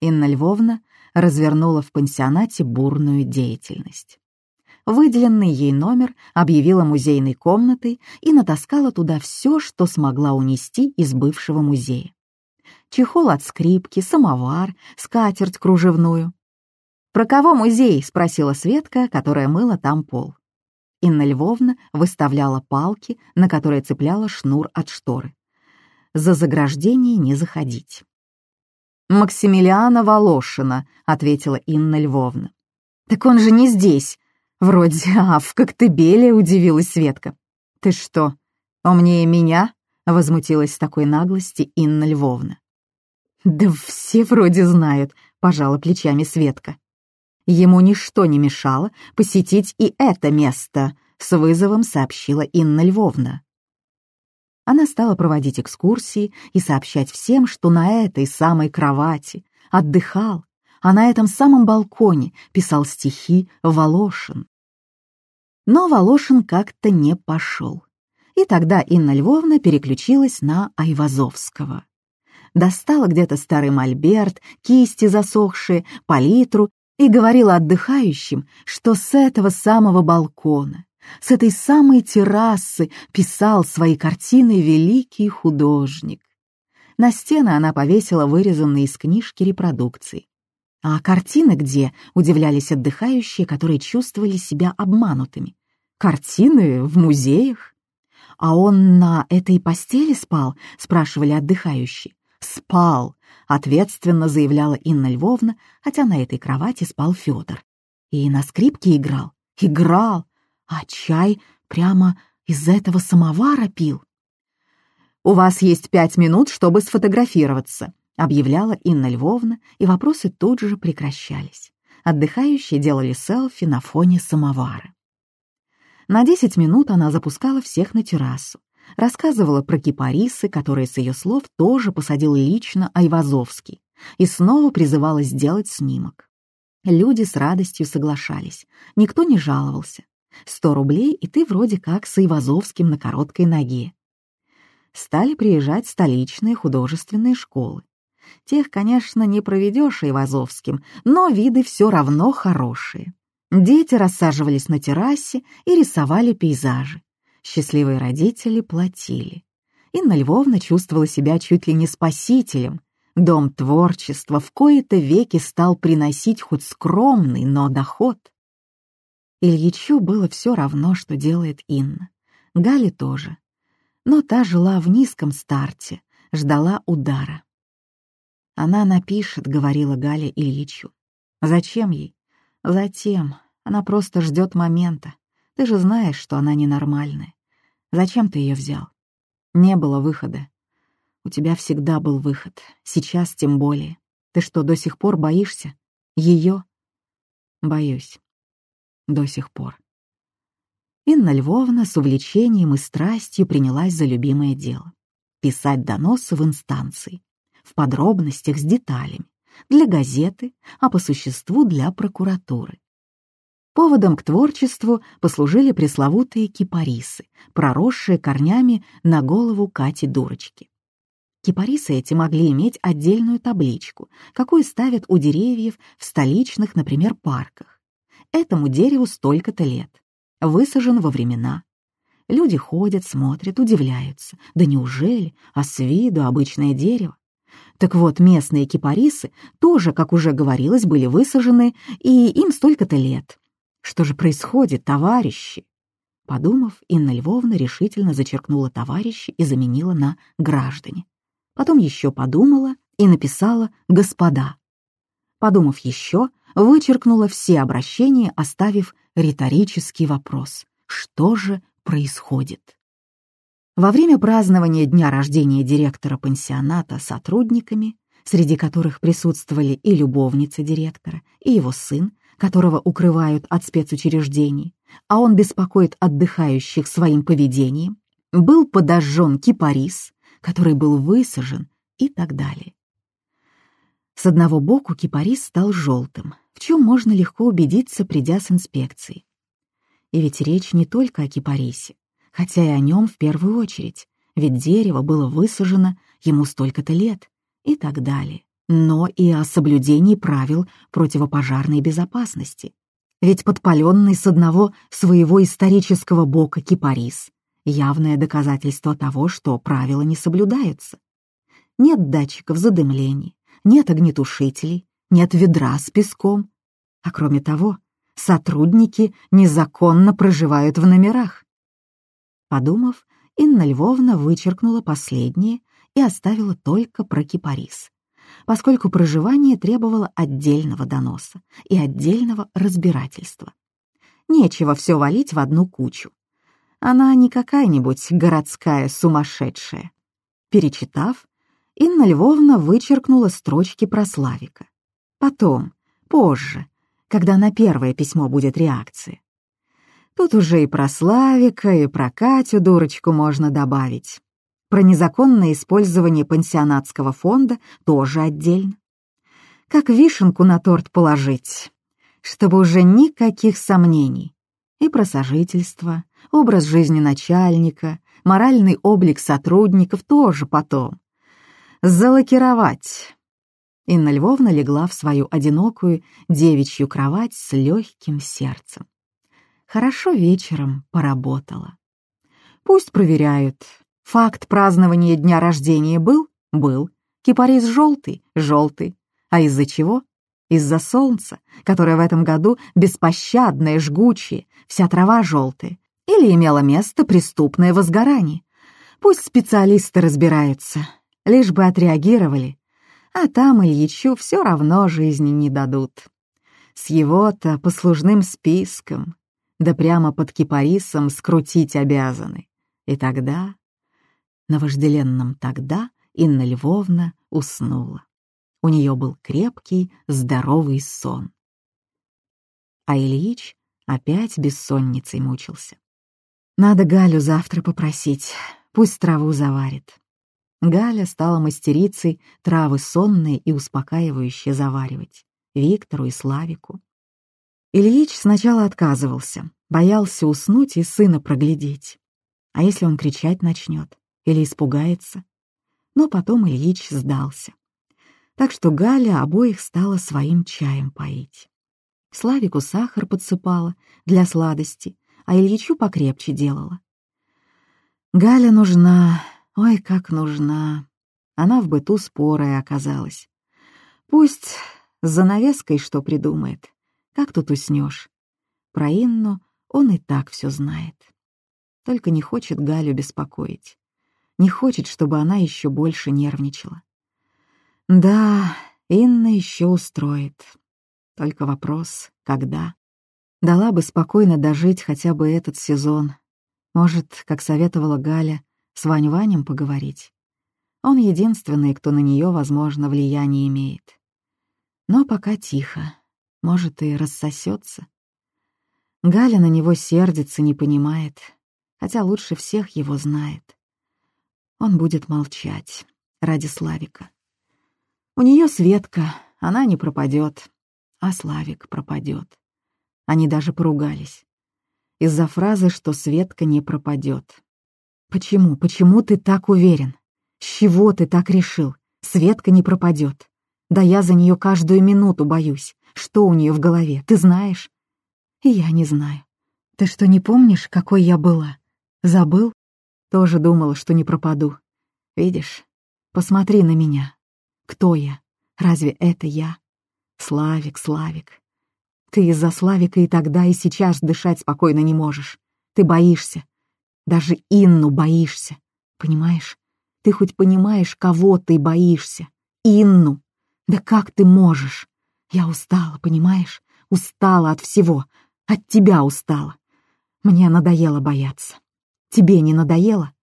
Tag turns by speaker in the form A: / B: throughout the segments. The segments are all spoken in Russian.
A: Инна Львовна развернула в пансионате бурную деятельность. Выделенный ей номер объявила музейной комнатой и натаскала туда все, что смогла унести из бывшего музея. Чехол от скрипки, самовар, скатерть кружевную. «Про кого музей?» — спросила Светка, которая мыла там пол. Инна Львовна выставляла палки, на которые цепляла шнур от шторы. За заграждение не заходить. «Максимилиана Волошина», — ответила Инна Львовна. «Так он же не здесь. Вроде, а в Коктебеле», — удивилась Светка. «Ты что, умнее меня?» — возмутилась с такой наглости Инна Львовна. «Да все вроде знают», — пожала плечами Светка. Ему ничто не мешало посетить и это место, с вызовом сообщила Инна Львовна. Она стала проводить экскурсии и сообщать всем, что на этой самой кровати отдыхал, а на этом самом балконе писал стихи Волошин. Но Волошин как-то не пошел. И тогда Инна Львовна переключилась на Айвазовского. Достала где-то старый мольберт, кисти засохшие, палитру и говорила отдыхающим, что с этого самого балкона, с этой самой террасы писал свои картины великий художник. На стены она повесила вырезанные из книжки репродукции. А картины где, удивлялись отдыхающие, которые чувствовали себя обманутыми. Картины в музеях? А он на этой постели спал, спрашивали отдыхающие. Спал, ответственно заявляла Инна Львовна, хотя на этой кровати спал Федор. И на скрипке играл. Играл, а чай прямо из этого самовара пил. «У вас есть пять минут, чтобы сфотографироваться», — объявляла Инна Львовна, и вопросы тут же прекращались. Отдыхающие делали селфи на фоне самовара. На десять минут она запускала всех на террасу, рассказывала про кипарисы, которые, с ее слов, тоже посадил лично Айвазовский, и снова призывала сделать снимок. Люди с радостью соглашались, никто не жаловался. Сто рублей, и ты вроде как с Айвазовским на короткой ноге. Стали приезжать столичные художественные школы. Тех, конечно, не проведешь Айвазовским, но виды все равно хорошие. Дети рассаживались на террасе и рисовали пейзажи. Счастливые родители платили. Инна Львовна чувствовала себя чуть ли не спасителем. Дом творчества в кои-то веки стал приносить хоть скромный, но доход. Ильичу было все равно, что делает Инна. Гале тоже. Но та жила в низком старте, ждала удара. «Она напишет», — говорила Галя Ильичу. «Зачем ей?» «Затем. Она просто ждет момента. Ты же знаешь, что она ненормальная. Зачем ты ее взял? Не было выхода. У тебя всегда был выход. Сейчас тем более. Ты что, до сих пор боишься? Ее? Боюсь до сих пор. Инна Львовна с увлечением и страстью принялась за любимое дело — писать доносы в инстанции, в подробностях с деталями, для газеты, а по существу для прокуратуры. Поводом к творчеству послужили пресловутые кипарисы, проросшие корнями на голову Кати-дурочки. Кипарисы эти могли иметь отдельную табличку, какую ставят у деревьев в столичных, например, парках. Этому дереву столько-то лет. Высажен во времена. Люди ходят, смотрят, удивляются. Да неужели? А с виду обычное дерево. Так вот, местные кипарисы тоже, как уже говорилось, были высажены, и им столько-то лет. Что же происходит, товарищи? Подумав, Инна Львовна решительно зачеркнула товарищи и заменила на граждане. Потом еще подумала и написала «господа». Подумав еще, вычеркнула все обращения, оставив риторический вопрос «Что же происходит?». Во время празднования дня рождения директора пансионата сотрудниками, среди которых присутствовали и любовница директора, и его сын, которого укрывают от спецучреждений, а он беспокоит отдыхающих своим поведением, был подожжен кипарис, который был высажен и так далее. С одного боку кипарис стал желтым, в чем можно легко убедиться, придя с инспекцией. И ведь речь не только о кипарисе, хотя и о нем в первую очередь, ведь дерево было высажено ему столько-то лет и так далее. но и о соблюдении правил противопожарной безопасности. Ведь подпаленный с одного своего исторического бока кипарис — явное доказательство того, что правила не соблюдаются. Нет датчиков задымления, нет огнетушителей, нет ведра с песком. А кроме того, сотрудники незаконно проживают в номерах. Подумав, Инна Львовна вычеркнула последнее и оставила только про кипарис, поскольку проживание требовало отдельного доноса и отдельного разбирательства. Нечего все валить в одну кучу. Она не какая-нибудь городская сумасшедшая. Перечитав, Инна Львовна вычеркнула строчки про Славика. Потом, позже, когда на первое письмо будет реакция. Тут уже и про Славика, и про Катю дурочку можно добавить. Про незаконное использование пансионатского фонда тоже отдельно. Как вишенку на торт положить, чтобы уже никаких сомнений. И про сожительство, образ жизни начальника, моральный облик сотрудников тоже потом. Залакировать. Инна Львовна легла в свою одинокую девичью кровать с легким сердцем. Хорошо вечером поработала. Пусть проверяют. Факт празднования дня рождения был? Был. Кипарис желтый? Желтый. А из-за чего? Из-за солнца, которое в этом году беспощадное, жгучее, вся трава желтая. Или имело место преступное возгорание. Пусть специалисты разбираются, лишь бы отреагировали. А там Ильичу все равно жизни не дадут. С его-то послужным списком, да прямо под кипарисом скрутить обязаны. И тогда, на вожделенном тогда, Инна Львовна уснула. У нее был крепкий, здоровый сон. А Ильич опять бессонницей мучился. Надо Галю завтра попросить, пусть траву заварит. Галя стала мастерицей травы сонные и успокаивающие заваривать Виктору и Славику. Ильич сначала отказывался, боялся уснуть и сына проглядеть. А если он кричать начнет или испугается? Но потом Ильич сдался. Так что Галя обоих стала своим чаем поить. Славику сахар подсыпала для сладости, а Ильичу покрепче делала. Галя нужна, ой, как нужна. Она в быту спорая оказалась. Пусть с занавеской что придумает, как тут уснешь? Про Инну он и так все знает. Только не хочет Галю беспокоить. Не хочет, чтобы она еще больше нервничала. Да, Инна еще устроит. Только вопрос, когда? Дала бы спокойно дожить хотя бы этот сезон. Может, как советовала Галя, с Вань-Ванем поговорить. Он единственный, кто на нее, возможно, влияние имеет. Но пока тихо может, и рассосется. Галя на него сердится, не понимает, хотя лучше всех его знает. Он будет молчать ради Славика. У нее Светка, она не пропадет, а Славик пропадет. Они даже поругались. Из-за фразы, что Светка не пропадет. «Почему, почему ты так уверен? С чего ты так решил? Светка не пропадет. Да я за нее каждую минуту боюсь. Что у нее в голове, ты знаешь? Я не знаю. Ты что, не помнишь, какой я была? Забыл? Тоже думала, что не пропаду. Видишь? Посмотри на меня. Кто я? Разве это я? Славик, Славик. Ты из-за Славика и тогда, и сейчас дышать спокойно не можешь. Ты боишься. Даже Инну боишься. Понимаешь? Ты хоть понимаешь, кого ты боишься? Инну. Да как ты можешь? Я устала, понимаешь? Устала от всего. От тебя устала. Мне надоело бояться. Тебе не надоело?»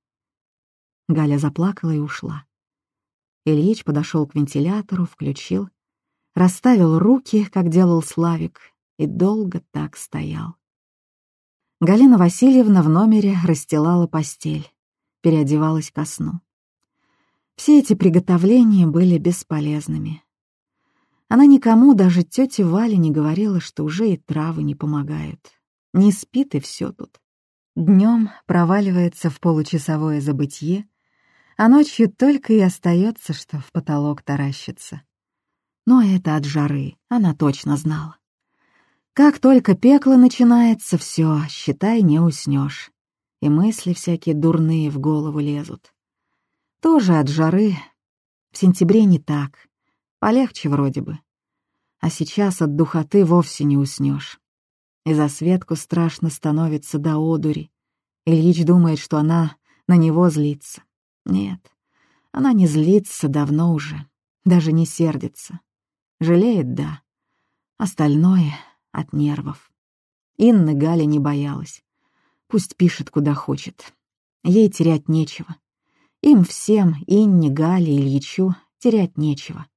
A: Галя заплакала и ушла. Ильич подошел к вентилятору, включил, расставил руки, как делал Славик, и долго так стоял. Галина Васильевна в номере расстилала постель, переодевалась ко сну. Все эти приготовления были бесполезными. Она никому, даже тете Вале, не говорила, что уже и травы не помогают. Не спит и все тут. Днем проваливается в получасовое забытье, а ночью только и остается, что в потолок таращится. Но это от жары, она точно знала. Как только пекло начинается, все, считай, не уснешь. И мысли всякие дурные в голову лезут. Тоже от жары. В сентябре не так. Полегче вроде бы. А сейчас от духоты вовсе не уснешь. И за Светку страшно становится до одури. Ильич думает, что она на него злится. Нет, она не злится давно уже, даже не сердится. Жалеет, да. Остальное от нервов. Инна Галя не боялась. Пусть пишет, куда хочет. Ей терять нечего. Им всем, Инне, Гале, Ильичу, терять нечего.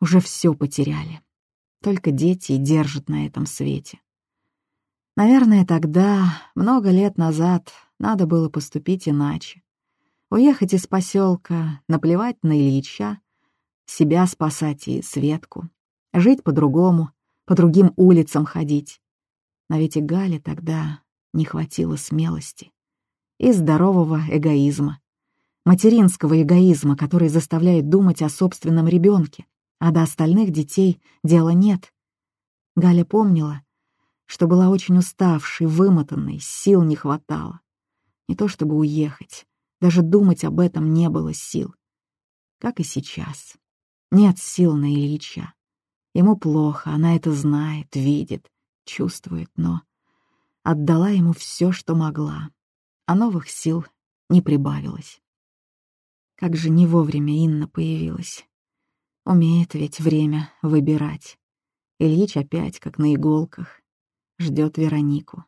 A: Уже все потеряли. Только дети и держат на этом свете. Наверное, тогда, много лет назад, надо было поступить иначе. Уехать из поселка, наплевать на Ильича, себя спасать и Светку, жить по-другому, по другим улицам ходить. Но ведь и Гале тогда не хватило смелости и здорового эгоизма, материнского эгоизма, который заставляет думать о собственном ребенке, а до остальных детей дела нет. Галя помнила, что была очень уставшей, вымотанной, сил не хватало. Не то чтобы уехать, даже думать об этом не было сил. Как и сейчас. Нет сил на Ильича. Ему плохо, она это знает, видит, чувствует, но отдала ему все, что могла, а новых сил не прибавилось. Как же не вовремя Инна появилась. Умеет ведь время выбирать. Ильич опять как на иголках. Ждет Веронику.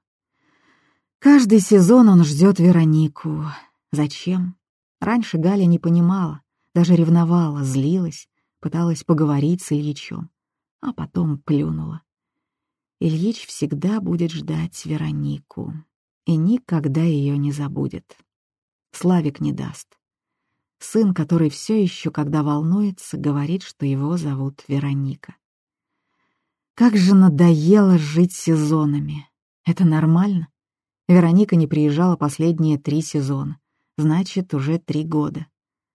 A: Каждый сезон он ждет Веронику. Зачем? Раньше Галя не понимала, даже ревновала, злилась, пыталась поговорить с Ильичом а потом плюнула. Ильич всегда будет ждать Веронику и никогда ее не забудет. Славик не даст. Сын, который все еще, когда волнуется, говорит, что его зовут Вероника. Как же надоело жить сезонами. Это нормально? Вероника не приезжала последние три сезона, значит, уже три года.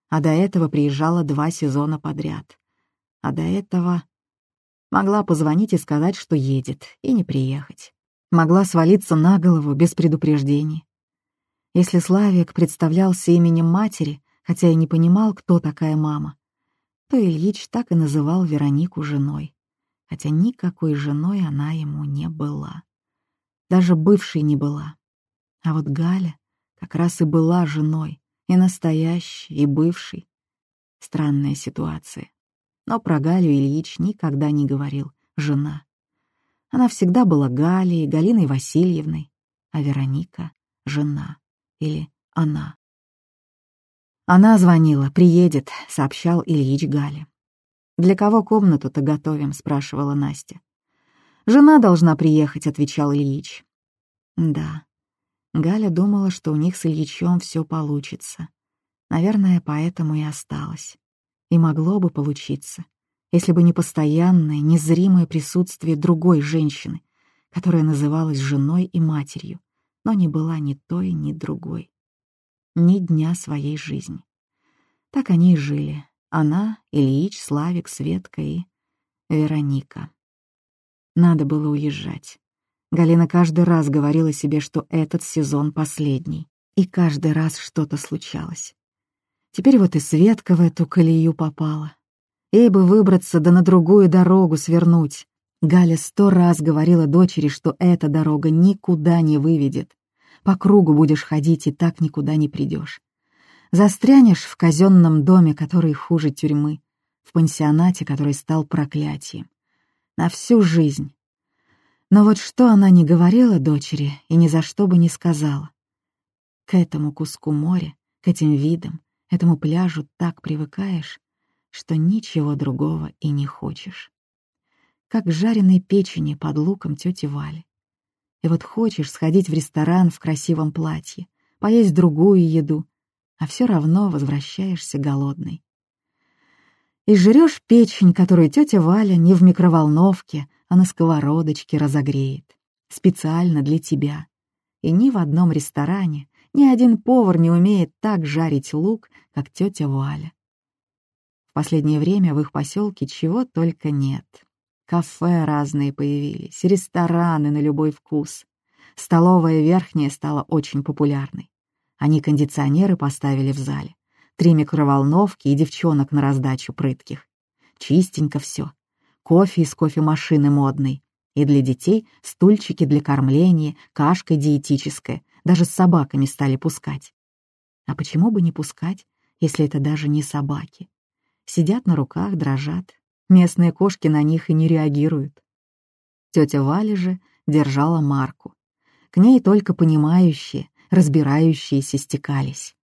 A: А до этого приезжала два сезона подряд. А до этого Могла позвонить и сказать, что едет, и не приехать. Могла свалиться на голову без предупреждений. Если Славик представлялся именем матери, хотя и не понимал, кто такая мама, то Ильич так и называл Веронику женой, хотя никакой женой она ему не была. Даже бывшей не была. А вот Галя как раз и была женой, и настоящей, и бывшей. Странная ситуация. Но про Галю Ильич никогда не говорил «жена». Она всегда была Галей, Галиной Васильевной, а Вероника — жена или она. «Она звонила, приедет», — сообщал Ильич Гале. «Для кого комнату-то готовим?» — спрашивала Настя. «Жена должна приехать», — отвечал Ильич. «Да». Галя думала, что у них с Ильичом все получится. Наверное, поэтому и осталась. И могло бы получиться, если бы не постоянное, незримое присутствие другой женщины, которая называлась женой и матерью, но не была ни той, ни другой. Ни дня своей жизни. Так они и жили. Она, Ильич, Славик, Светка и Вероника. Надо было уезжать. Галина каждый раз говорила себе, что этот сезон последний. И каждый раз что-то случалось. Теперь вот и Светка в эту колею попала. Ей бы выбраться да на другую дорогу свернуть. Галя сто раз говорила дочери, что эта дорога никуда не выведет. По кругу будешь ходить и так никуда не придешь. Застрянешь в казенном доме, который хуже тюрьмы, в пансионате, который стал проклятием. На всю жизнь. Но вот что она не говорила дочери и ни за что бы не сказала. К этому куску моря, к этим видам, Этому пляжу так привыкаешь, что ничего другого и не хочешь. Как жареной печени под луком тети Вали. И вот хочешь сходить в ресторан в красивом платье, поесть другую еду, а все равно возвращаешься голодный. И жрешь печень, которую тетя Валя не в микроволновке, а на сковородочке разогреет. Специально для тебя. И ни в одном ресторане ни один повар не умеет так жарить лук, как тетя Валя. В последнее время в их поселке чего только нет. Кафе разные появились, рестораны на любой вкус. Столовая верхняя стала очень популярной. Они кондиционеры поставили в зале. Три микроволновки и девчонок на раздачу прытких. Чистенько все. Кофе из кофемашины модной. И для детей стульчики для кормления, кашка диетическая. Даже с собаками стали пускать. А почему бы не пускать, если это даже не собаки? Сидят на руках, дрожат. Местные кошки на них и не реагируют. Тетя Валя же держала марку. К ней только понимающие, разбирающиеся стекались.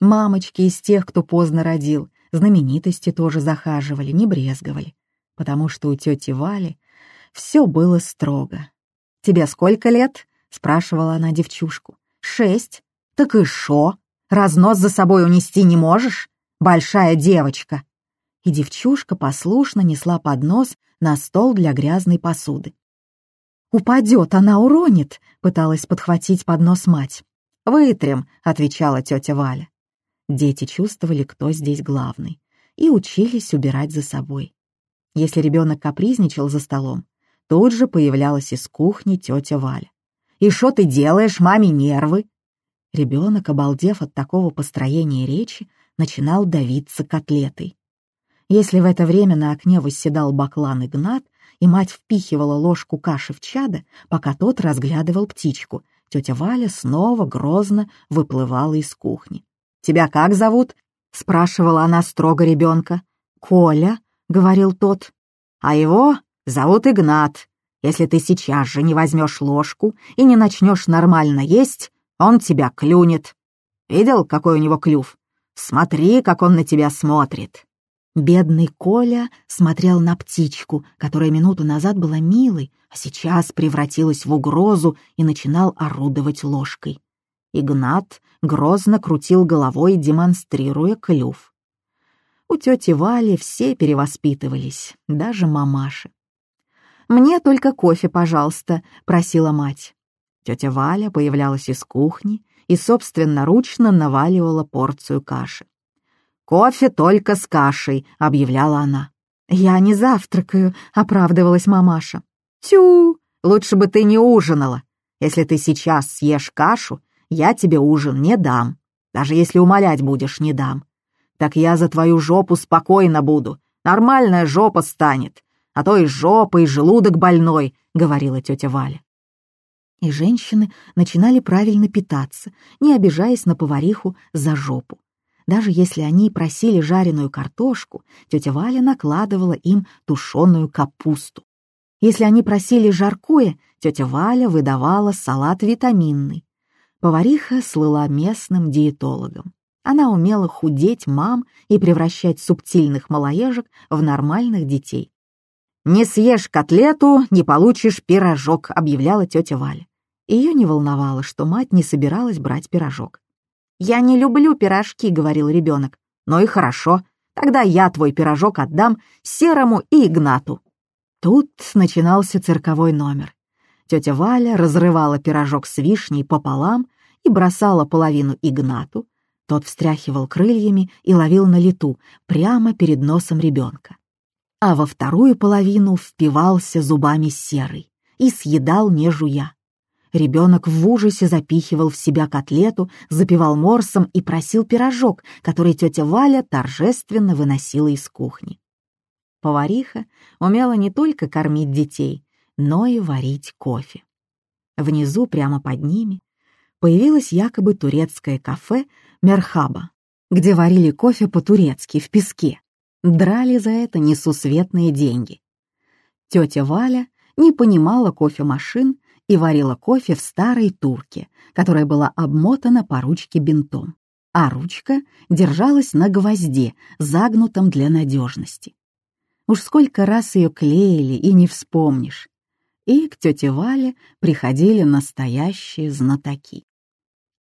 A: Мамочки из тех, кто поздно родил, знаменитости тоже захаживали, не брезговали, потому что у тети Вали все было строго. «Тебе сколько лет?» — спрашивала она девчушку. «Шесть. Так и шо? Разнос за собой унести не можешь? Большая девочка!» И девчушка послушно несла поднос на стол для грязной посуды. «Упадет, она уронит!» — пыталась подхватить поднос мать. «Вытрем», — отвечала тетя Валя. Дети чувствовали, кто здесь главный, и учились убирать за собой. Если ребенок капризничал за столом, тут же появлялась из кухни тетя Валя. «И что ты делаешь, маме нервы?» Ребенок, обалдев от такого построения речи, начинал давиться котлетой. Если в это время на окне восседал баклан Игнат, и мать впихивала ложку каши в чадо, пока тот разглядывал птичку, тетя Валя снова грозно выплывала из кухни. «Тебя как зовут?» — спрашивала она строго ребенка. «Коля», — говорил тот. «А его зовут Игнат. Если ты сейчас же не возьмешь ложку и не начнешь нормально есть, он тебя клюнет. Видел, какой у него клюв? Смотри, как он на тебя смотрит». Бедный Коля смотрел на птичку, которая минуту назад была милой, а сейчас превратилась в угрозу и начинал орудовать ложкой. Игнат грозно крутил головой, демонстрируя клюв. У тети Вали все перевоспитывались, даже мамаши. «Мне только кофе, пожалуйста», — просила мать. Тетя Валя появлялась из кухни и собственноручно наваливала порцию каши. «Кофе только с кашей», — объявляла она. «Я не завтракаю», — оправдывалась мамаша. «Тю, лучше бы ты не ужинала. Если ты сейчас съешь кашу, я тебе ужин не дам. Даже если умолять будешь, не дам. Так я за твою жопу спокойно буду. Нормальная жопа станет. А то и жопа, и желудок больной», — говорила тетя Валя. И женщины начинали правильно питаться, не обижаясь на повариху за жопу. Даже если они просили жареную картошку, тетя Валя накладывала им тушеную капусту. Если они просили жаркое, тетя Валя выдавала салат витаминный. Повариха слыла местным диетологом. Она умела худеть мам и превращать субтильных малоежек в нормальных детей. «Не съешь котлету, не получишь пирожок», — объявляла тетя Валя. Ее не волновало, что мать не собиралась брать пирожок. «Я не люблю пирожки», — говорил ребенок. «Ну и хорошо, тогда я твой пирожок отдам Серому и Игнату». Тут начинался цирковой номер. Тетя Валя разрывала пирожок с вишней пополам и бросала половину Игнату. Тот встряхивал крыльями и ловил на лету прямо перед носом ребенка. А во вторую половину впивался зубами серый и съедал не жуя. Ребенок в ужасе запихивал в себя котлету, запивал морсом и просил пирожок, который тетя Валя торжественно выносила из кухни. Повариха умела не только кормить детей, но и варить кофе. Внизу, прямо под ними, появилось якобы турецкое кафе «Мерхаба», где варили кофе по-турецки в песке. Драли за это несусветные деньги. Тетя Валя не понимала кофемашин и варила кофе в старой турке, которая была обмотана по ручке бинтом, а ручка держалась на гвозде, загнутом для надежности. Уж сколько раз ее клеили и не вспомнишь. И к тете Вале приходили настоящие знатоки.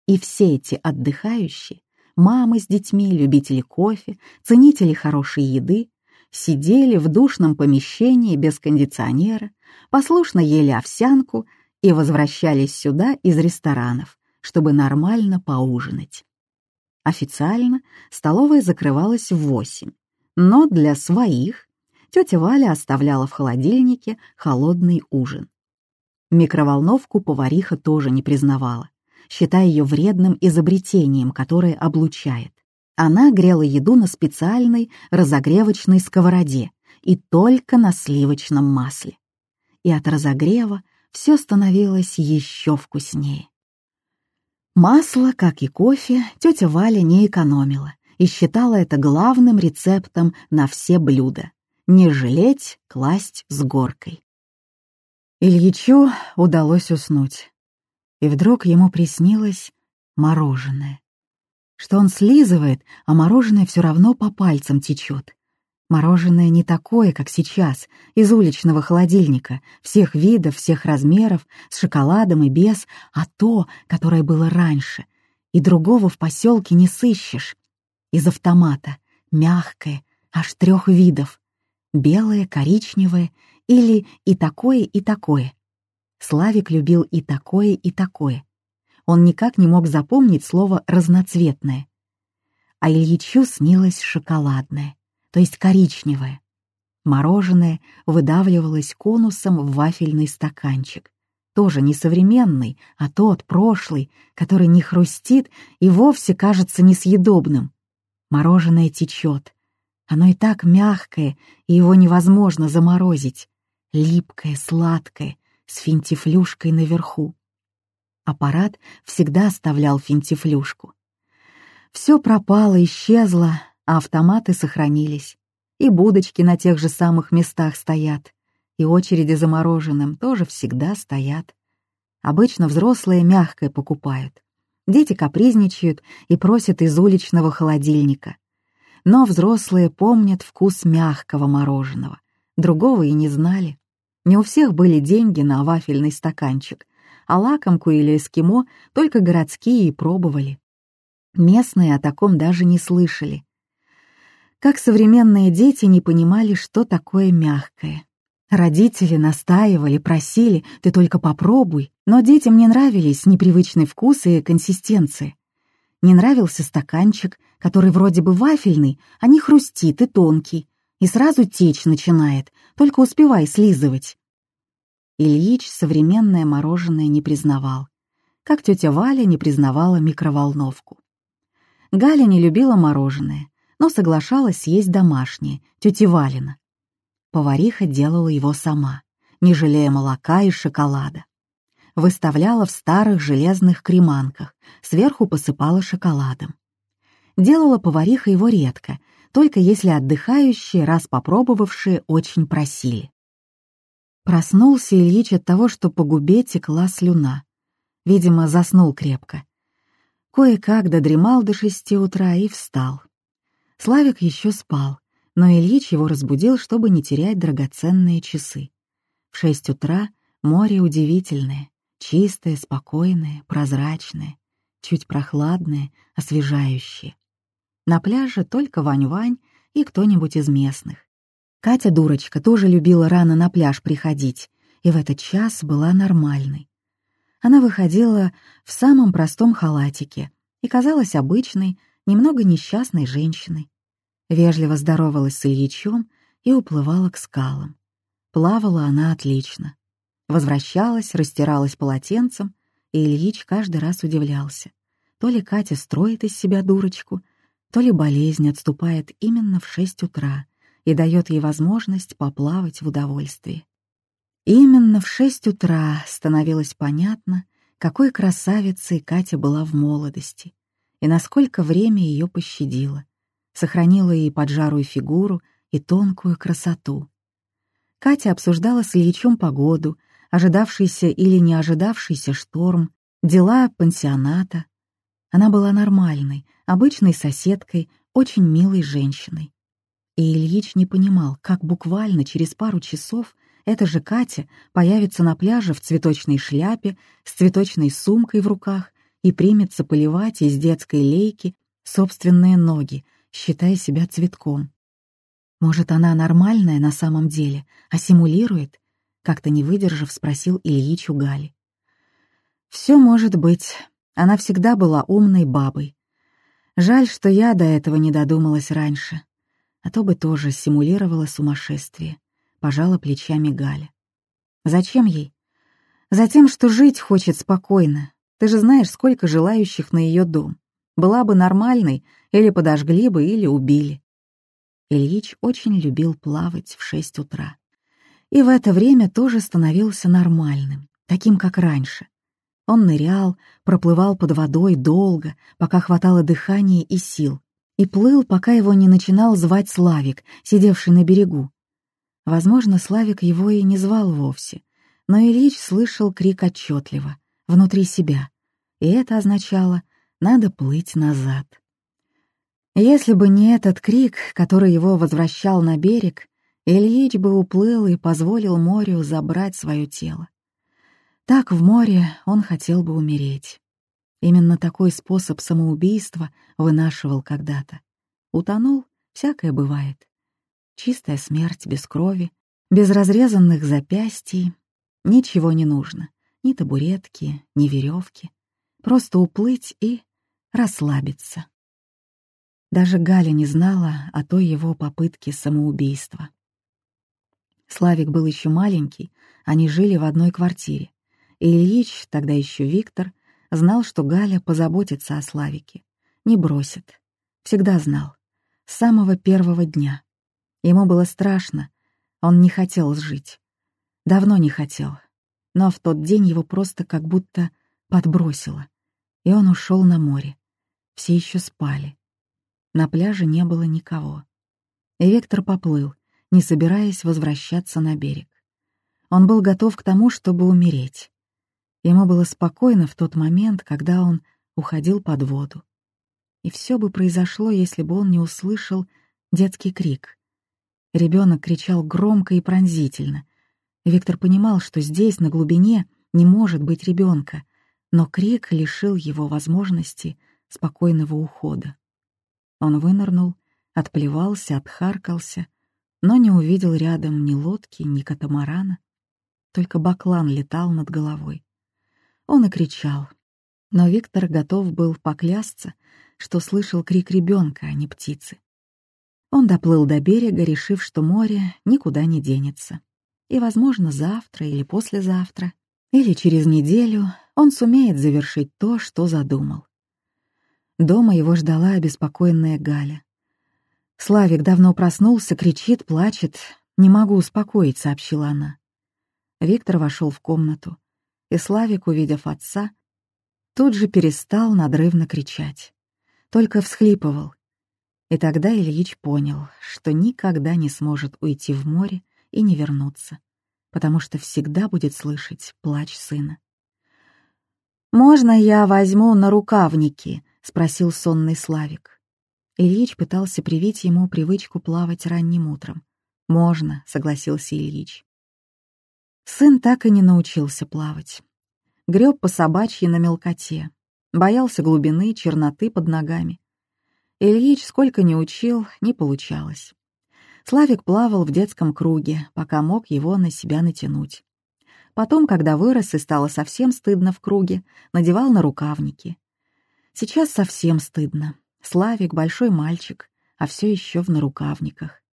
A: И все эти отдыхающие, мамы с детьми, любители кофе, ценители хорошей еды, сидели в душном помещении без кондиционера, послушно ели овсянку и возвращались сюда из ресторанов, чтобы нормально поужинать. Официально столовая закрывалась в восемь, Но для своих тетя Валя оставляла в холодильнике холодный ужин. Микроволновку повариха тоже не признавала, считая ее вредным изобретением, которое облучает. Она грела еду на специальной разогревочной сковороде и только на сливочном масле. И от разогрева все становилось еще вкуснее. Масло, как и кофе, тетя Валя не экономила и считала это главным рецептом на все блюда. Не жалеть, класть с горкой. Ильичу удалось уснуть. И вдруг ему приснилось мороженое. Что он слизывает, а мороженое все равно по пальцам течет. Мороженое не такое, как сейчас, из уличного холодильника, всех видов, всех размеров, с шоколадом и без, а то, которое было раньше. И другого в поселке не сыщешь. Из автомата, мягкое, аж трех видов. Белое, коричневое или и такое, и такое. Славик любил и такое, и такое. Он никак не мог запомнить слово «разноцветное». А Ильичу снилось шоколадное то есть коричневое. Мороженое выдавливалось конусом в вафельный стаканчик. Тоже не современный, а тот, прошлый, который не хрустит и вовсе кажется несъедобным. Мороженое течет. Оно и так мягкое, и его невозможно заморозить. Липкое, сладкое, с финтифлюшкой наверху. Аппарат всегда оставлял финтифлюшку. Все пропало, исчезло, а автоматы сохранились. И будочки на тех же самых местах стоят. И очереди за мороженым тоже всегда стоят. Обычно взрослые мягкое покупают. Дети капризничают и просят из уличного холодильника. Но взрослые помнят вкус мягкого мороженого. Другого и не знали. Не у всех были деньги на вафельный стаканчик, а лакомку или эскимо только городские и пробовали. Местные о таком даже не слышали. Как современные дети не понимали, что такое мягкое. Родители настаивали, просили, ты только попробуй, но детям не нравились непривычный вкус и консистенция. Не нравился стаканчик, который вроде бы вафельный, а не хрустит и тонкий, и сразу течь начинает, только успевай слизывать. Ильич современное мороженое не признавал, как тетя Валя не признавала микроволновку. Галя не любила мороженое, но соглашалась съесть домашнее, тети Валина. Повариха делала его сама, не жалея молока и шоколада. Выставляла в старых железных креманках, сверху посыпала шоколадом. Делала повариха его редко, только если отдыхающие, раз попробовавшие, очень просили. Проснулся Ильич от того, что по губе текла слюна. Видимо, заснул крепко. Кое-как додремал до шести утра и встал. Славик еще спал, но Ильич его разбудил, чтобы не терять драгоценные часы. В шесть утра море удивительное, чистое, спокойное, прозрачное, чуть прохладное, освежающее. На пляже только Вань-Вань и кто-нибудь из местных. Катя, дурочка, тоже любила рано на пляж приходить, и в этот час была нормальной. Она выходила в самом простом халатике и казалась обычной, немного несчастной женщиной. Вежливо здоровалась с Ильичом и уплывала к скалам. Плавала она отлично. Возвращалась, растиралась полотенцем, и Ильич каждый раз удивлялся. То ли Катя строит из себя дурочку, то ли болезнь отступает именно в шесть утра и дает ей возможность поплавать в удовольствии. Именно в шесть утра становилось понятно, какой красавицей Катя была в молодости и насколько время ее пощадило, сохранила и поджарую фигуру, и тонкую красоту. Катя обсуждала с Ильичом погоду, ожидавшийся или не ожидавшийся шторм, дела пансионата. Она была нормальной, обычной соседкой, очень милой женщиной. И Ильич не понимал, как буквально через пару часов эта же Катя появится на пляже в цветочной шляпе, с цветочной сумкой в руках и примется поливать из детской лейки собственные ноги, считая себя цветком. Может, она нормальная на самом деле, а симулирует? Как-то не выдержав, спросил Ильич у Гали. Все может быть. Она всегда была умной бабой. Жаль, что я до этого не додумалась раньше. А то бы тоже симулировала сумасшествие, пожала плечами Галя. Зачем ей? Затем, что жить хочет спокойно. Ты же знаешь, сколько желающих на ее дом. Была бы нормальной, или подожгли бы, или убили. Ильич очень любил плавать в шесть утра. И в это время тоже становился нормальным, таким, как раньше. Он нырял, проплывал под водой долго, пока хватало дыхания и сил, и плыл, пока его не начинал звать Славик, сидевший на берегу. Возможно, Славик его и не звал вовсе, но Ильич слышал крик отчетливо, внутри себя, и это означало «надо плыть назад». Если бы не этот крик, который его возвращал на берег, Ильич бы уплыл и позволил морю забрать свое тело. Так в море он хотел бы умереть. Именно такой способ самоубийства вынашивал когда-то. Утонул, всякое бывает. Чистая смерть без крови, без разрезанных запястий. Ничего не нужно. Ни табуретки, ни веревки. Просто уплыть и расслабиться. Даже Галя не знала о той его попытке самоубийства. Славик был еще маленький, они жили в одной квартире. Ильич, тогда еще Виктор, знал, что Галя позаботится о Славике. Не бросит. Всегда знал. С самого первого дня. Ему было страшно. Он не хотел жить. Давно не хотел. Но в тот день его просто как будто подбросило. И он ушел на море. Все еще спали. На пляже не было никого. И Виктор поплыл, не собираясь возвращаться на берег. Он был готов к тому, чтобы умереть. Ему было спокойно в тот момент, когда он уходил под воду. И все бы произошло, если бы он не услышал детский крик. Ребенок кричал громко и пронзительно. Виктор понимал, что здесь, на глубине, не может быть ребенка, но крик лишил его возможности спокойного ухода. Он вынырнул, отплевался, отхаркался, но не увидел рядом ни лодки, ни катамарана. Только баклан летал над головой. Он и кричал. Но Виктор готов был поклясться, что слышал крик ребенка, а не птицы. Он доплыл до берега, решив, что море никуда не денется. И, возможно, завтра или послезавтра, или через неделю он сумеет завершить то, что задумал. Дома его ждала обеспокоенная Галя. «Славик давно проснулся, кричит, плачет. Не могу успокоить», — сообщила она. Виктор вошел в комнату и Славик, увидев отца, тут же перестал надрывно кричать. Только всхлипывал. И тогда Ильич понял, что никогда не сможет уйти в море и не вернуться, потому что всегда будет слышать плач сына. «Можно я возьму на рукавники?» — спросил сонный Славик. Ильич пытался привить ему привычку плавать ранним утром. «Можно», — согласился Ильич. Сын так и не научился плавать. Греб по собачьи на мелкоте, боялся глубины, черноты под ногами. Ильич сколько ни учил, не получалось. Славик плавал в детском круге, пока мог его на себя натянуть. Потом, когда вырос и стало совсем стыдно в круге, надевал на рукавники. Сейчас совсем стыдно. Славик — большой мальчик, а все еще в нарукавниках.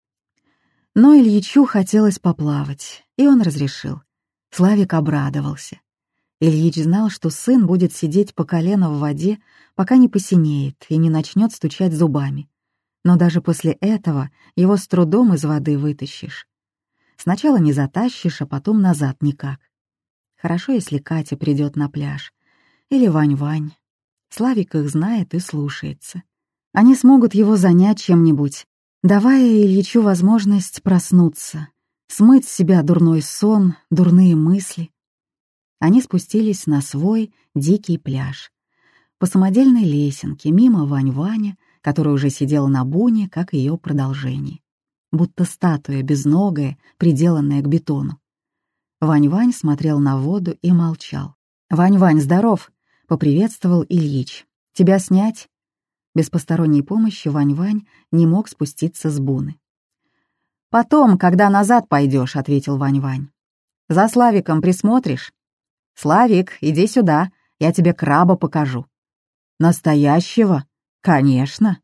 A: Но Ильичу хотелось поплавать, и он разрешил. Славик обрадовался. Ильич знал, что сын будет сидеть по колено в воде, пока не посинеет и не начнет стучать зубами. Но даже после этого его с трудом из воды вытащишь. Сначала не затащишь, а потом назад никак. Хорошо, если Катя придет на пляж. Или Вань-Вань. Славик их знает и слушается. Они смогут его занять чем-нибудь, давая Ильичу возможность проснуться, смыть с себя дурной сон, дурные мысли. Они спустились на свой дикий пляж. По самодельной лесенке, мимо Вань-Ваня, который уже сидел на буне, как ее продолжение. Будто статуя безногая, приделанная к бетону. Вань-Вань смотрел на воду и молчал. «Вань-Вань, здоров!» — поприветствовал Ильич. «Тебя снять?» Без посторонней помощи Вань-Вань не мог спуститься с буны. «Потом, когда назад пойдешь», — ответил Вань-Вань. «За Славиком присмотришь?» «Славик, иди сюда, я тебе краба покажу». «Настоящего?» «Конечно».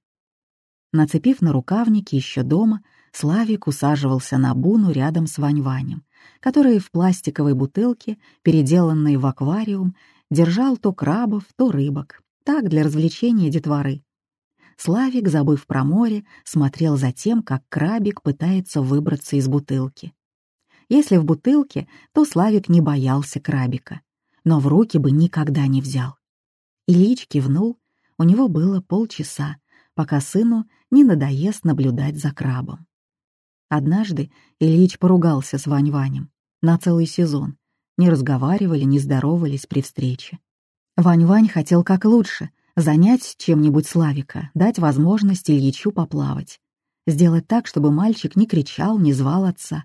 A: Нацепив на рукавники еще дома, Славик усаживался на буну рядом с Вань-Ванем, который в пластиковой бутылке, переделанной в аквариум, держал то крабов, то рыбок, так для развлечения детворы. Славик, забыв про море, смотрел за тем, как крабик пытается выбраться из бутылки. Если в бутылке, то Славик не боялся крабика, но в руки бы никогда не взял. Ильич кивнул, у него было полчаса, пока сыну не надоест наблюдать за крабом. Однажды Ильич поругался с Вань-Ванем на целый сезон. Не разговаривали, не здоровались при встрече. Вань-Вань хотел как лучше — занять чем-нибудь Славика, дать возможность Ильичу поплавать. Сделать так, чтобы мальчик не кричал, не звал отца.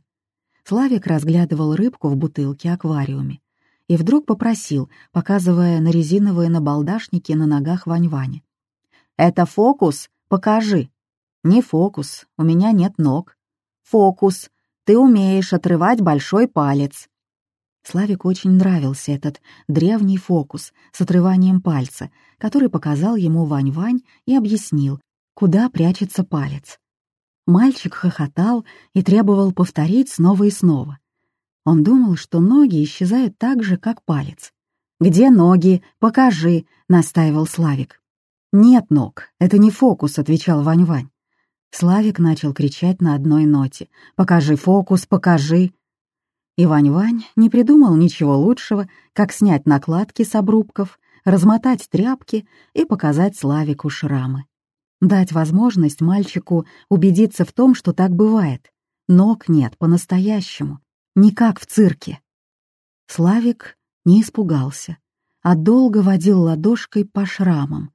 A: Славик разглядывал рыбку в бутылке-аквариуме и вдруг попросил, показывая на резиновые набалдашники на ногах Вань-Ване. «Это фокус? Покажи!» «Не фокус, у меня нет ног. Фокус. Ты умеешь отрывать большой палец». Славику очень нравился этот древний фокус с отрыванием пальца, который показал ему Вань-Вань и объяснил, куда прячется палец. Мальчик хохотал и требовал повторить снова и снова. Он думал, что ноги исчезают так же, как палец. «Где ноги? Покажи!» — настаивал Славик. «Нет ног, это не фокус», — отвечал Вань-Вань. Славик начал кричать на одной ноте. «Покажи фокус, покажи!» И Вань-Вань не придумал ничего лучшего, как снять накладки с обрубков, размотать тряпки и показать Славику шрамы. Дать возможность мальчику убедиться в том, что так бывает. Ног нет по-настоящему, не как в цирке. Славик не испугался, а долго водил ладошкой по шрамам.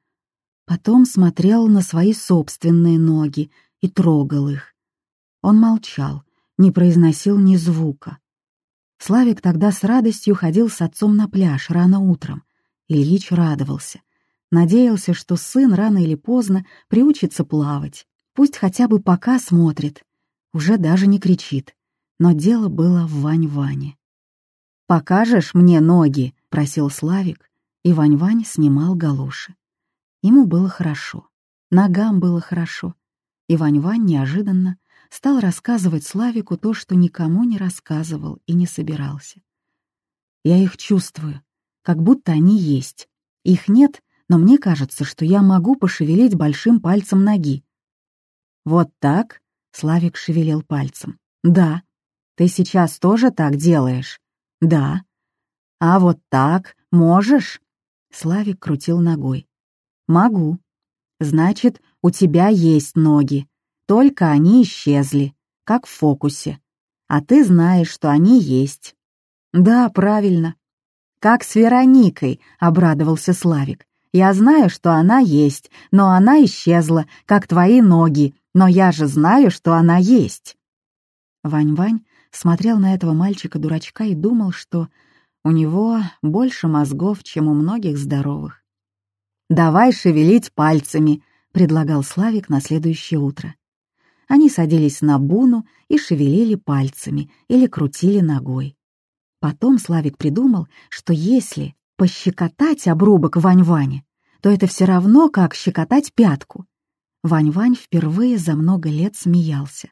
A: Потом смотрел на свои собственные ноги и трогал их. Он молчал, не произносил ни звука. Славик тогда с радостью ходил с отцом на пляж рано утром. Ильич радовался. Надеялся, что сын рано или поздно приучится плавать. Пусть хотя бы пока смотрит. Уже даже не кричит. Но дело было в Вань-Ване. «Покажешь мне ноги?» — просил Славик, и Вань-Вань снимал галуши. Ему было хорошо, ногам было хорошо, и Вань-Вань неожиданно стал рассказывать Славику то, что никому не рассказывал и не собирался. «Я их чувствую, как будто они есть. Их нет, но мне кажется, что я могу пошевелить большим пальцем ноги». «Вот так?» — Славик шевелил пальцем. «Да. Ты сейчас тоже так делаешь?» «Да». «А вот так можешь?» Славик крутил ногой. «Могу. Значит, у тебя есть ноги, только они исчезли, как в фокусе. А ты знаешь, что они есть. Да, правильно. Как с Вероникой, обрадовался Славик. Я знаю, что она есть, но она исчезла, как твои ноги, но я же знаю, что она есть. Вань-Вань смотрел на этого мальчика-дурачка и думал, что у него больше мозгов, чем у многих здоровых. «Давай шевелить пальцами», — предлагал Славик на следующее утро. Они садились на буну и шевелили пальцами или крутили ногой. Потом Славик придумал, что если пощекотать обрубок Вань-Ване, то это все равно, как щекотать пятку. Вань-Вань впервые за много лет смеялся.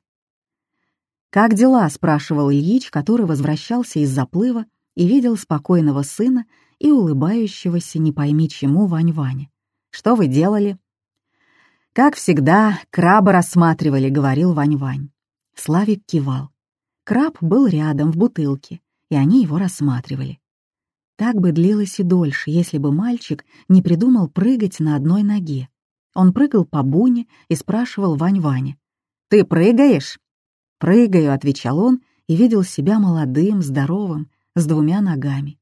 A: «Как дела?» — спрашивал Ильич, который возвращался из заплыва и видел спокойного сына и улыбающегося не пойми чему Вань-Ваня. «Что вы делали?» «Как всегда, краба рассматривали», — говорил Вань-Вань. Славик кивал. Краб был рядом, в бутылке, и они его рассматривали. Так бы длилось и дольше, если бы мальчик не придумал прыгать на одной ноге. Он прыгал по буне и спрашивал Вань-Ваня. «Ты прыгаешь?» «Прыгаю», — отвечал он, и видел себя молодым, здоровым, с двумя ногами.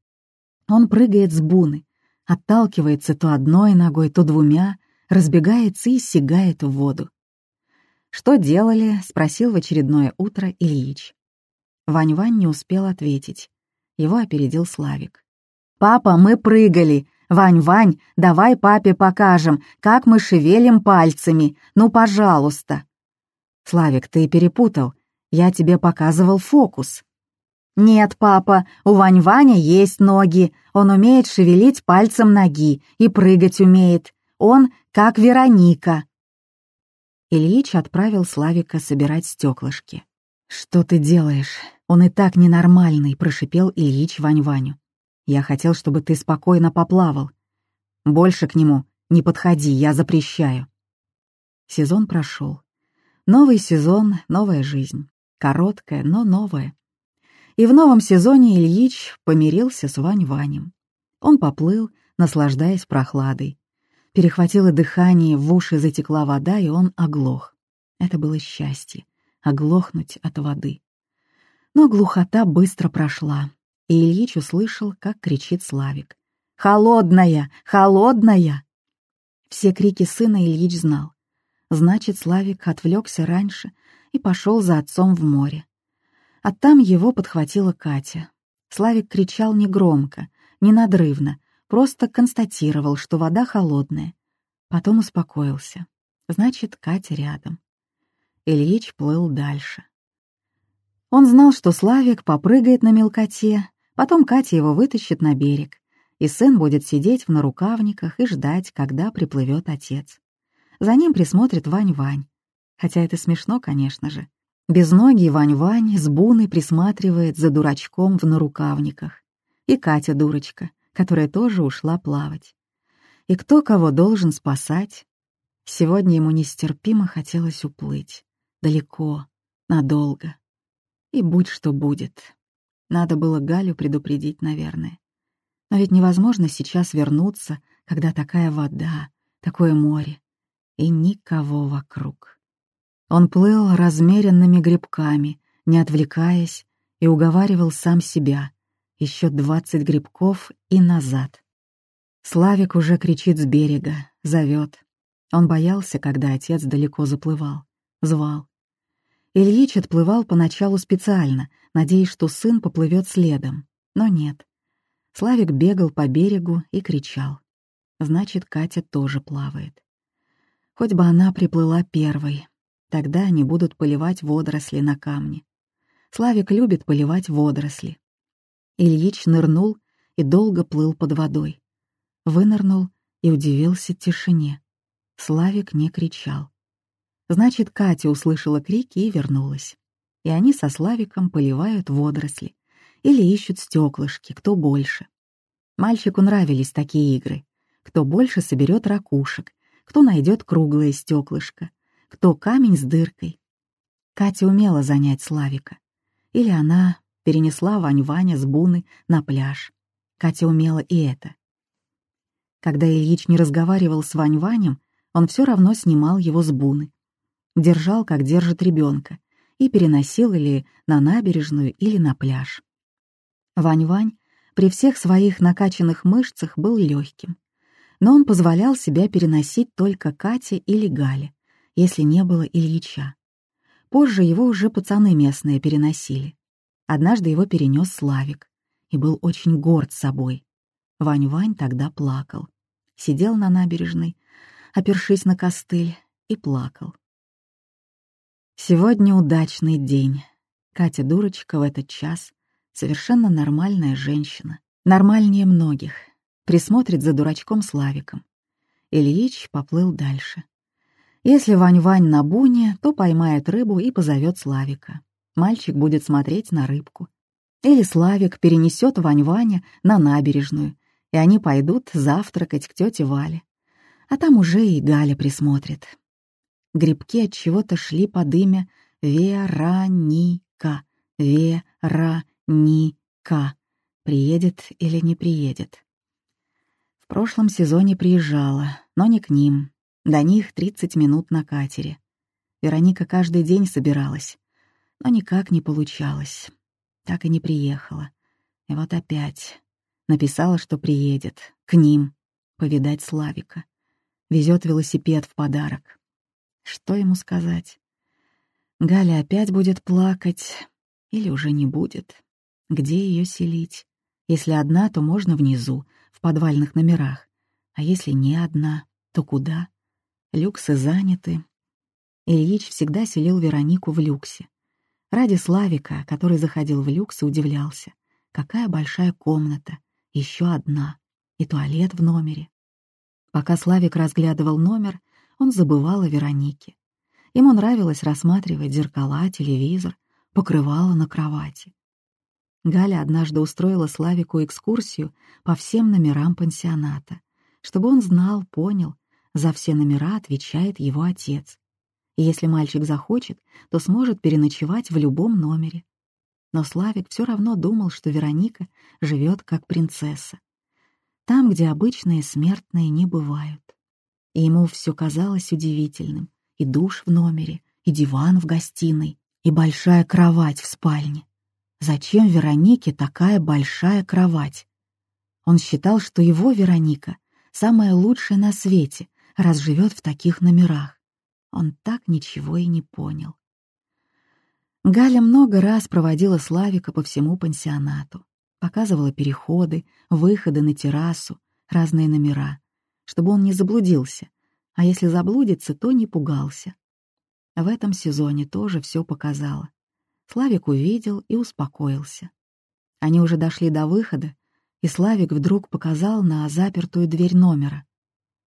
A: Он прыгает с буны, отталкивается то одной ногой, то двумя, разбегается и сигает в воду. «Что делали?» — спросил в очередное утро Ильич. Вань-Вань не успел ответить. Его опередил Славик. «Папа, мы прыгали! Вань-Вань, давай папе покажем, как мы шевелим пальцами! Ну, пожалуйста!» «Славик, ты перепутал. Я тебе показывал фокус». «Нет, папа, у Вань-Ваня есть ноги. Он умеет шевелить пальцем ноги и прыгать умеет. Он как Вероника». Ильич отправил Славика собирать стеклышки. «Что ты делаешь? Он и так ненормальный», — прошипел Ильич Вань-Ваню. «Я хотел, чтобы ты спокойно поплавал. Больше к нему не подходи, я запрещаю». Сезон прошел. Новый сезон, новая жизнь. Короткая, но новая. И в новом сезоне Ильич помирился с Вань-Ванем. Он поплыл, наслаждаясь прохладой. Перехватило дыхание, в уши затекла вода, и он оглох. Это было счастье — оглохнуть от воды. Но глухота быстро прошла, и Ильич услышал, как кричит Славик. «Холодная! Холодная!» Все крики сына Ильич знал. Значит, Славик отвлекся раньше и пошел за отцом в море. А там его подхватила Катя. Славик кричал негромко, ненадрывно, просто констатировал, что вода холодная. Потом успокоился. Значит, Катя рядом. Ильич плыл дальше. Он знал, что Славик попрыгает на мелкоте, потом Катя его вытащит на берег, и сын будет сидеть в нарукавниках и ждать, когда приплывет отец. За ним присмотрит Вань-Вань. Хотя это смешно, конечно же. Безногий Вань-Вань с буной присматривает за дурачком в нарукавниках. И Катя дурочка, которая тоже ушла плавать. И кто кого должен спасать? Сегодня ему нестерпимо хотелось уплыть. Далеко, надолго. И будь что будет. Надо было Галю предупредить, наверное. Но ведь невозможно сейчас вернуться, когда такая вода, такое море и никого вокруг. Он плыл размеренными грибками, не отвлекаясь, и уговаривал сам себя. Еще двадцать грибков и назад. Славик уже кричит с берега, зовет. Он боялся, когда отец далеко заплывал. Звал. Ильич отплывал поначалу специально, надеясь, что сын поплывет следом. Но нет. Славик бегал по берегу и кричал. Значит, Катя тоже плавает. Хоть бы она приплыла первой, Тогда они будут поливать водоросли на камне. Славик любит поливать водоросли. Ильич нырнул и долго плыл под водой. Вынырнул и удивился тишине. Славик не кричал. Значит, Катя услышала крики и вернулась. И они со Славиком поливают водоросли или ищут стеклышки, кто больше. Мальчику нравились такие игры. Кто больше соберет ракушек, кто найдет круглое стеклышко, кто камень с дыркой. Катя умела занять Славика. Или она перенесла Вань-Ваня с Буны на пляж. Катя умела и это. Когда Ильич не разговаривал с Вань-Ванем, он все равно снимал его с Буны. Держал, как держит ребенка, и переносил или на набережную, или на пляж. Вань-Вань при всех своих накачанных мышцах был легким, но он позволял себя переносить только Кате или Гале, если не было Ильича. Позже его уже пацаны местные переносили. Однажды его перенес Славик и был очень горд собой. Вань-Вань тогда плакал. Сидел на набережной, опершись на костыль, и плакал. Сегодня удачный день. Катя дурочка в этот час совершенно нормальная женщина, нормальнее многих, присмотрит за дурачком Славиком. Ильич поплыл дальше. Если Вань-Вань на буне, то поймает рыбу и позовет Славика. Мальчик будет смотреть на рыбку. Или Славик перенесет Вань-Ваня на набережную, и они пойдут завтракать к тете Вале. А там уже и Галя присмотрит. Грибки от чего-то шли под имя Вероника. Вероника. Приедет или не приедет. В прошлом сезоне приезжала, но не к ним, до них 30 минут на катере. Вероника каждый день собиралась, но никак не получалось. Так и не приехала. И вот опять. Написала, что приедет. К ним. Повидать Славика. Везет велосипед в подарок. Что ему сказать? Галя опять будет плакать. Или уже не будет. Где ее селить? Если одна, то можно внизу, в подвальных номерах. А если не одна, то куда? люксы заняты. Ильич всегда селил Веронику в люксе. Ради Славика, который заходил в люкс и удивлялся. Какая большая комната, еще одна, и туалет в номере. Пока Славик разглядывал номер, он забывал о Веронике. Ему нравилось рассматривать зеркала, телевизор, покрывало на кровати. Галя однажды устроила Славику экскурсию по всем номерам пансионата, чтобы он знал, понял, за все номера отвечает его отец. И если мальчик захочет, то сможет переночевать в любом номере. Но Славик все равно думал, что Вероника живет как принцесса. Там, где обычные смертные не бывают. И ему все казалось удивительным. И душ в номере, и диван в гостиной, и большая кровать в спальне. Зачем Веронике такая большая кровать? Он считал, что его Вероника самая лучшая на свете, раз живет в таких номерах. Он так ничего и не понял. Галя много раз проводила Славика по всему пансионату, показывала переходы, выходы на террасу, разные номера, чтобы он не заблудился, а если заблудится, то не пугался. В этом сезоне тоже все показала. Славик увидел и успокоился. Они уже дошли до выхода, и Славик вдруг показал на запертую дверь номера.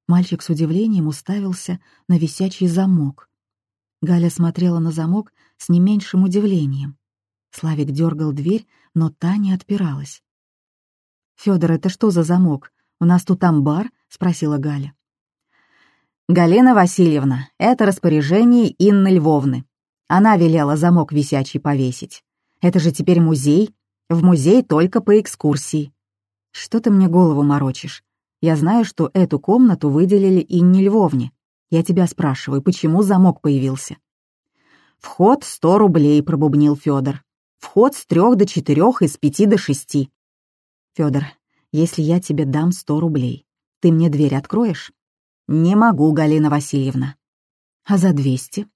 A: Мальчик с удивлением уставился на висячий замок. Галя смотрела на замок с не меньшим удивлением. Славик дергал дверь, но та не отпиралась. «Фёдор, это что за замок? У нас тут амбар?» — спросила Галя. «Галина Васильевна, это распоряжение Инны Львовны. Она велела замок висячий повесить. Это же теперь музей. В музей только по экскурсии. Что ты мне голову морочишь? Я знаю, что эту комнату выделили Инне Львовне. Я тебя спрашиваю, почему замок появился?» «Вход сто рублей», — пробубнил Федор. «Вход с трех до четырех и с пяти до шести». Федор, если я тебе дам сто рублей, ты мне дверь откроешь?» «Не могу, Галина Васильевна». «А за двести?»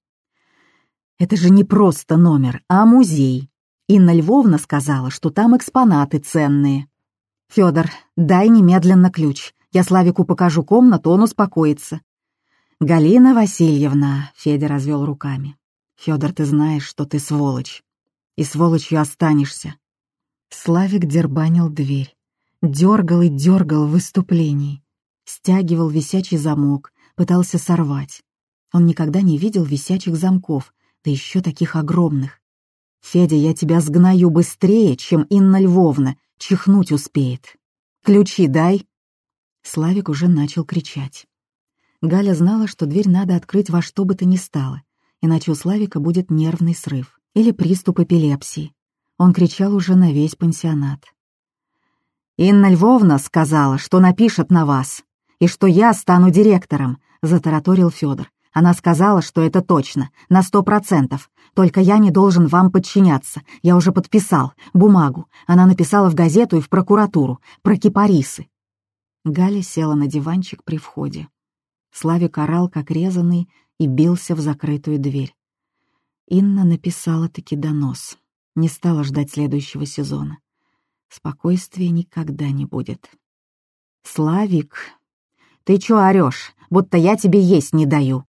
A: «Это же не просто номер, а музей. Инна Львовна сказала, что там экспонаты ценные». Федор, дай немедленно ключ. Я Славику покажу комнату, он успокоится. Галина Васильевна, Федя развел руками. Федор, ты знаешь, что ты сволочь. И сволочью останешься. Славик дербанил дверь. Дергал и дергал в выступлении. Стягивал висячий замок, пытался сорвать. Он никогда не видел висячих замков, да еще таких огромных. «Федя, я тебя сгною быстрее, чем Инна Львовна, чихнуть успеет. Ключи дай!» Славик уже начал кричать. Галя знала, что дверь надо открыть во что бы то ни стало, иначе у Славика будет нервный срыв или приступ эпилепсии. Он кричал уже на весь пансионат. «Инна Львовна сказала, что напишет на вас, и что я стану директором», — затараторил Федор. «Она сказала, что это точно, на сто процентов, только я не должен вам подчиняться. Я уже подписал. Бумагу. Она написала в газету и в прокуратуру. Про кипарисы». Галя села на диванчик при входе. Славик орал, как резанный, и бился в закрытую дверь. Инна написала-таки донос. Не стала ждать следующего сезона. Спокойствия никогда не будет. «Славик, ты чё орёшь, будто я тебе есть не даю?»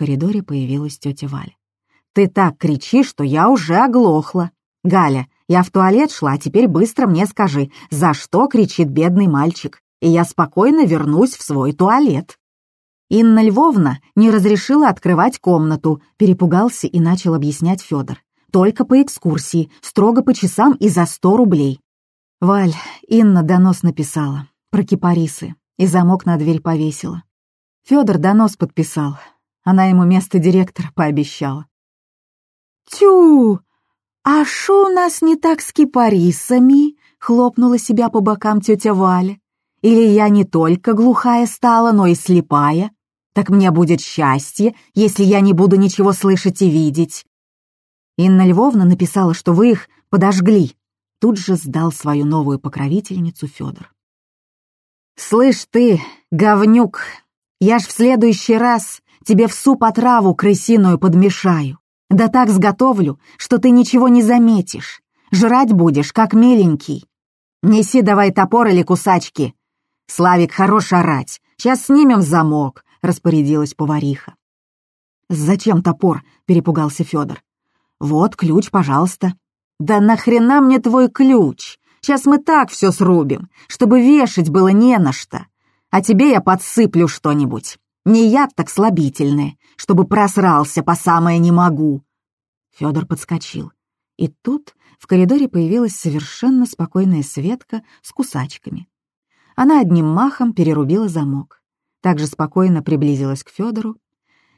A: Коридоре появилась тетя Валя. Ты так кричишь, что я уже оглохла. Галя, я в туалет шла, а теперь быстро мне скажи, за что кричит бедный мальчик, и я спокойно вернусь в свой туалет. Инна Львовна не разрешила открывать комнату, перепугался и начал объяснять Федор. Только по экскурсии, строго по часам и за сто рублей. Валь, Инна донос написала про кипарисы и замок на дверь повесила. Федор донос подписал, она ему место директора пообещала. «Тю! А шо у нас не так с кипарисами?» — хлопнула себя по бокам тетя Валя. «Или я не только глухая стала, но и слепая? Так мне будет счастье, если я не буду ничего слышать и видеть». Инна Львовна написала, что вы их подожгли. Тут же сдал свою новую покровительницу Федор. «Слышь ты, говнюк, я ж в следующий раз тебе в суп отраву крысиную подмешаю. Да так сготовлю, что ты ничего не заметишь. Жрать будешь, как миленький. Неси давай топор или кусачки. Славик, хорош орать. Сейчас снимем замок, распорядилась повариха. Зачем топор? перепугался Федор. Вот ключ, пожалуйста. Да нахрена мне твой ключ? Сейчас мы так все срубим, чтобы вешать было не на что. А тебе я подсыплю что-нибудь. Не яд так слабительное, чтобы просрался по самое не могу!» Федор подскочил. И тут в коридоре появилась совершенно спокойная Светка с кусачками. Она одним махом перерубила замок, также спокойно приблизилась к Федору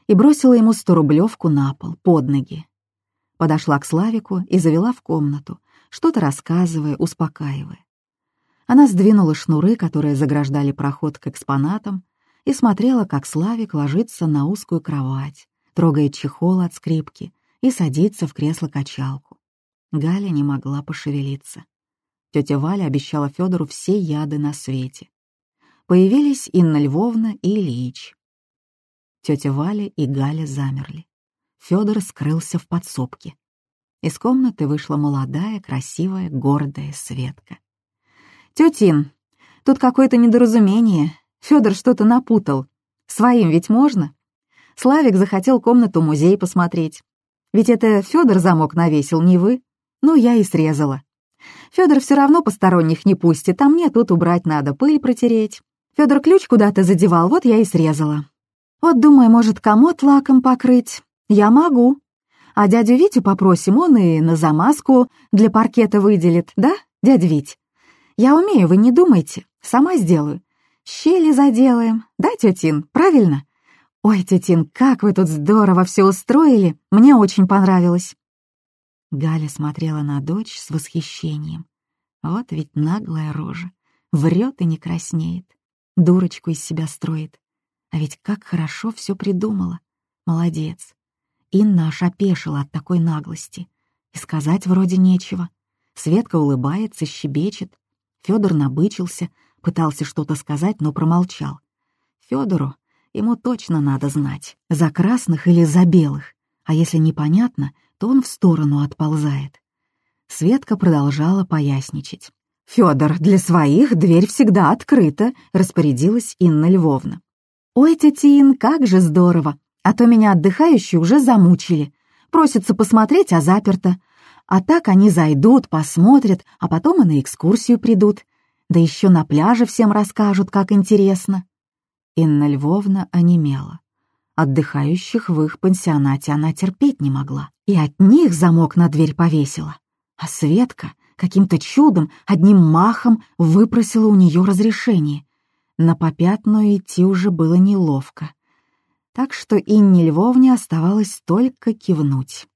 A: и бросила ему сторублевку на пол, под ноги. Подошла к Славику и завела в комнату, что-то рассказывая, успокаивая. Она сдвинула шнуры, которые заграждали проход к экспонатам, и смотрела, как Славик ложится на узкую кровать, трогает чехол от скрипки и садится в кресло-качалку. Галя не могла пошевелиться. Тетя Валя обещала Федору все яды на свете. Появились Инна Львовна и Ильич. Тетя Валя и Галя замерли. Федор скрылся в подсобке. Из комнаты вышла молодая, красивая, гордая Светка. «Тетин, тут какое-то недоразумение. Федор что-то напутал. Своим ведь можно?» Славик захотел комнату-музей посмотреть. Ведь это Федор замок навесил, не вы. Ну, я и срезала. Федор все равно посторонних не пустит, а мне тут убрать надо, пыль протереть. Федор ключ куда-то задевал, вот я и срезала. Вот думаю, может, комод лаком покрыть. Я могу. А дядю Витю попросим, он и на замазку для паркета выделит, да, дядя Вить? Я умею, вы не думайте, сама сделаю. Щели заделаем, да, тетин, правильно? Ой, тетин, как вы тут здорово все устроили, мне очень понравилось. Галя смотрела на дочь с восхищением. Вот ведь наглая рожа, врет и не краснеет, дурочку из себя строит. А ведь как хорошо все придумала. Молодец. Инна аж опешила от такой наглости. И сказать вроде нечего. Светка улыбается, щебечет. Федор набычился, пытался что-то сказать, но промолчал. Федору ему точно надо знать, за красных или за белых. А если непонятно, то он в сторону отползает. Светка продолжала поясничать. «Фёдор, для своих дверь всегда открыта», — распорядилась Инна Львовна. «Ой, тетин, как же здорово! А то меня отдыхающие уже замучили. Просятся посмотреть, а заперто. А так они зайдут, посмотрят, а потом и на экскурсию придут. Да еще на пляже всем расскажут, как интересно». Инна Львовна онемела. Отдыхающих в их пансионате она терпеть не могла, и от них замок на дверь повесила. А Светка каким-то чудом одним махом выпросила у нее разрешение. На попятную идти уже было неловко. Так что Инне Львовне оставалось только кивнуть.